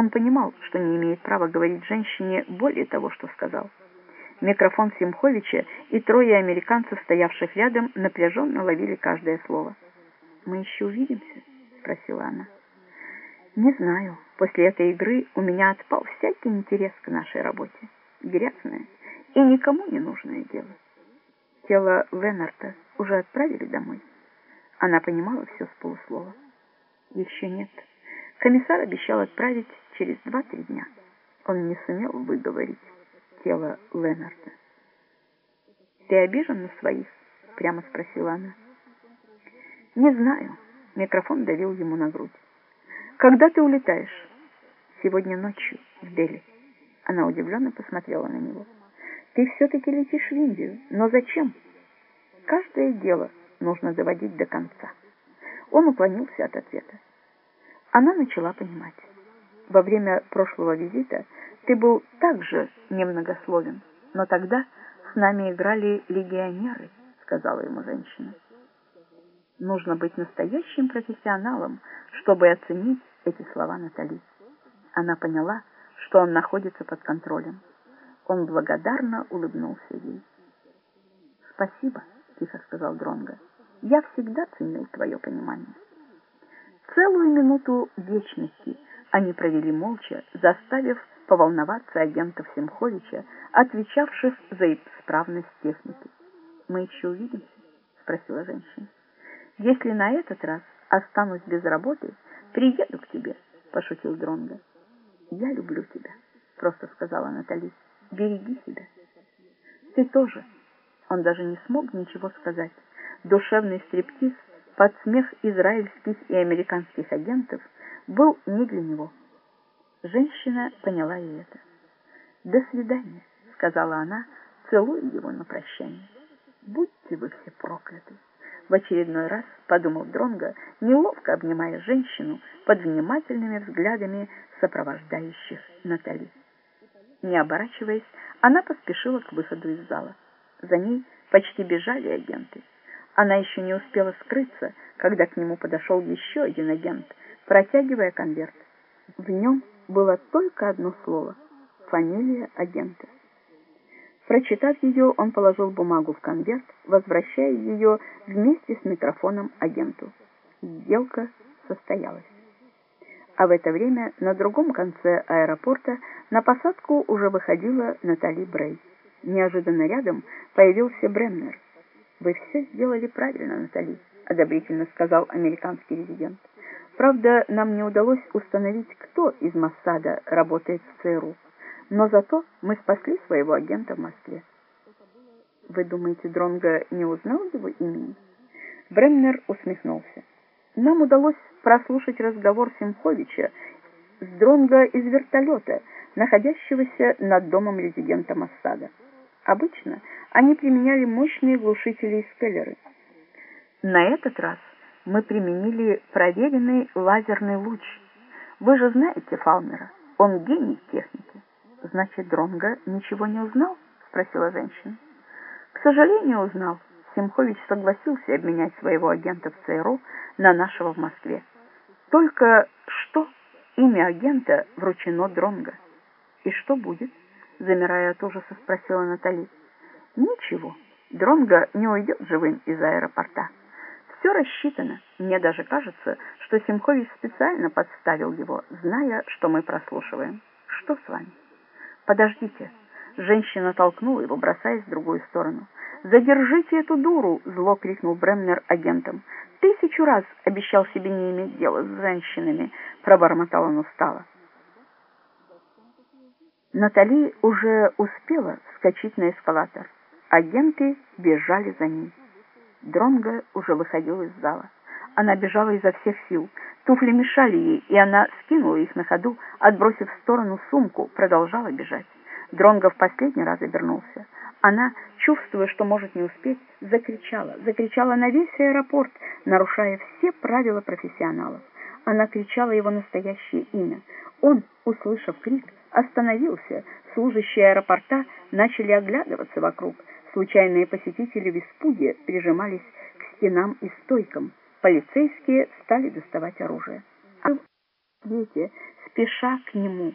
Он понимал, что не имеет права говорить женщине более того, что сказал. Микрофон Симховича и трое американцев, стоявших рядом, напряженно ловили каждое слово. «Мы еще увидимся?» — спросила она. «Не знаю. После этой игры у меня отпал всякий интерес к нашей работе. Грязное и никому не нужное дело. Тело Ленарта уже отправили домой?» Она понимала все с полуслова. «Еще нет. Комиссар обещал отправить через два-три дня. Он не сумел выговорить тело Ленарда. «Ты обижен на своих?» — прямо спросила она. «Не знаю». Микрофон давил ему на грудь. «Когда ты улетаешь?» «Сегодня ночью в Дели». Она удивленно посмотрела на него. «Ты все-таки летишь в Индию. Но зачем?» «Каждое дело нужно доводить до конца». Он уклонился от ответа. Она начала понимать. Во время прошлого визита ты был также немногословен, но тогда с нами играли легионеры, сказала ему женщина. Нужно быть настоящим профессионалом, чтобы оценить эти слова Натали. Она поняла, что он находится под контролем. Он благодарно улыбнулся ей. «Спасибо», — тихо сказал Дронго. «Я всегда ценил твое понимание». Целую минуту вечности они провели молча, заставив поволноваться агентов Семховича, отвечавших за исправность техники. «Мы еще увидимся?» — спросила женщина. «Если на этот раз останусь без работы, приеду к тебе», — пошутил Дронго. «Я люблю тебя», — просто сказала Натали. «Береги себя». «Ты тоже». Он даже не смог ничего сказать. Душевный стриптиз под смех израильских и американских агентов был не для него. Женщина поняла и это. «До свидания», — сказала она, целуя его на прощание. «Будьте вы все прокляты!» В очередной раз подумал Дронго, неловко обнимая женщину под внимательными взглядами сопровождающих Натали. Не оборачиваясь, она поспешила к выходу из зала. За ней почти бежали агенты. Она еще не успела скрыться, когда к нему подошел еще один агент, протягивая конверт. В нем было только одно слово — фамилия агента. Прочитав ее, он положил бумагу в конверт, возвращая ее вместе с микрофоном агенту. Сделка состоялась. А в это время на другом конце аэропорта на посадку уже выходила Натали Брей. Неожиданно рядом появился Бреннер. «Вы все сделали правильно, Натали», — одобрительно сказал американский резидент. Правда, нам не удалось установить, кто из Моссада работает в ЦРУ, но зато мы спасли своего агента в Москве. Вы думаете, Дронго не узнал его имени? Бреннер усмехнулся. Нам удалось прослушать разговор Симховича с Дронго из вертолета, находящегося над домом резидента Моссада. Обычно они применяли мощные глушители и скеллеры. На этот раз мы применили проверенный лазерный луч. Вы же знаете Фалмера, он гений техники. Значит, Дронга ничего не узнал? Спросила женщина. К сожалению, узнал. Семхович согласился обменять своего агента в ЦРУ на нашего в Москве. Только что имя агента вручено Дронга. И что будет? Замирая от ужаса, спросила Натали. Ничего, Дронга не уйдет живым из аэропорта. Все рассчитано. Мне даже кажется, что Симхович специально подставил его, зная, что мы прослушиваем. Что с вами? Подождите. Женщина толкнула его, бросаясь в другую сторону. «Задержите эту дуру!» — зло крикнул Бремнер агентам. «Тысячу раз обещал себе не иметь дела с женщинами!» — пробормотал он устало. Натали уже успела вскочить на эскалатор. Агенты бежали за ней. Дронго уже выходил из зала. Она бежала изо всех сил. Туфли мешали ей, и она скинула их на ходу, отбросив в сторону сумку, продолжала бежать. Дронго в последний раз обернулся. Она, чувствуя, что может не успеть, закричала, закричала на весь аэропорт, нарушая все правила профессионалов. Она кричала его настоящее имя. Он, услышав крик, остановился. Служащие аэропорта начали оглядываться вокруг. Случайные посетители в испуге прижимались к стенам и стойкам. Полицейские стали доставать оружие. Дети спеша к нему.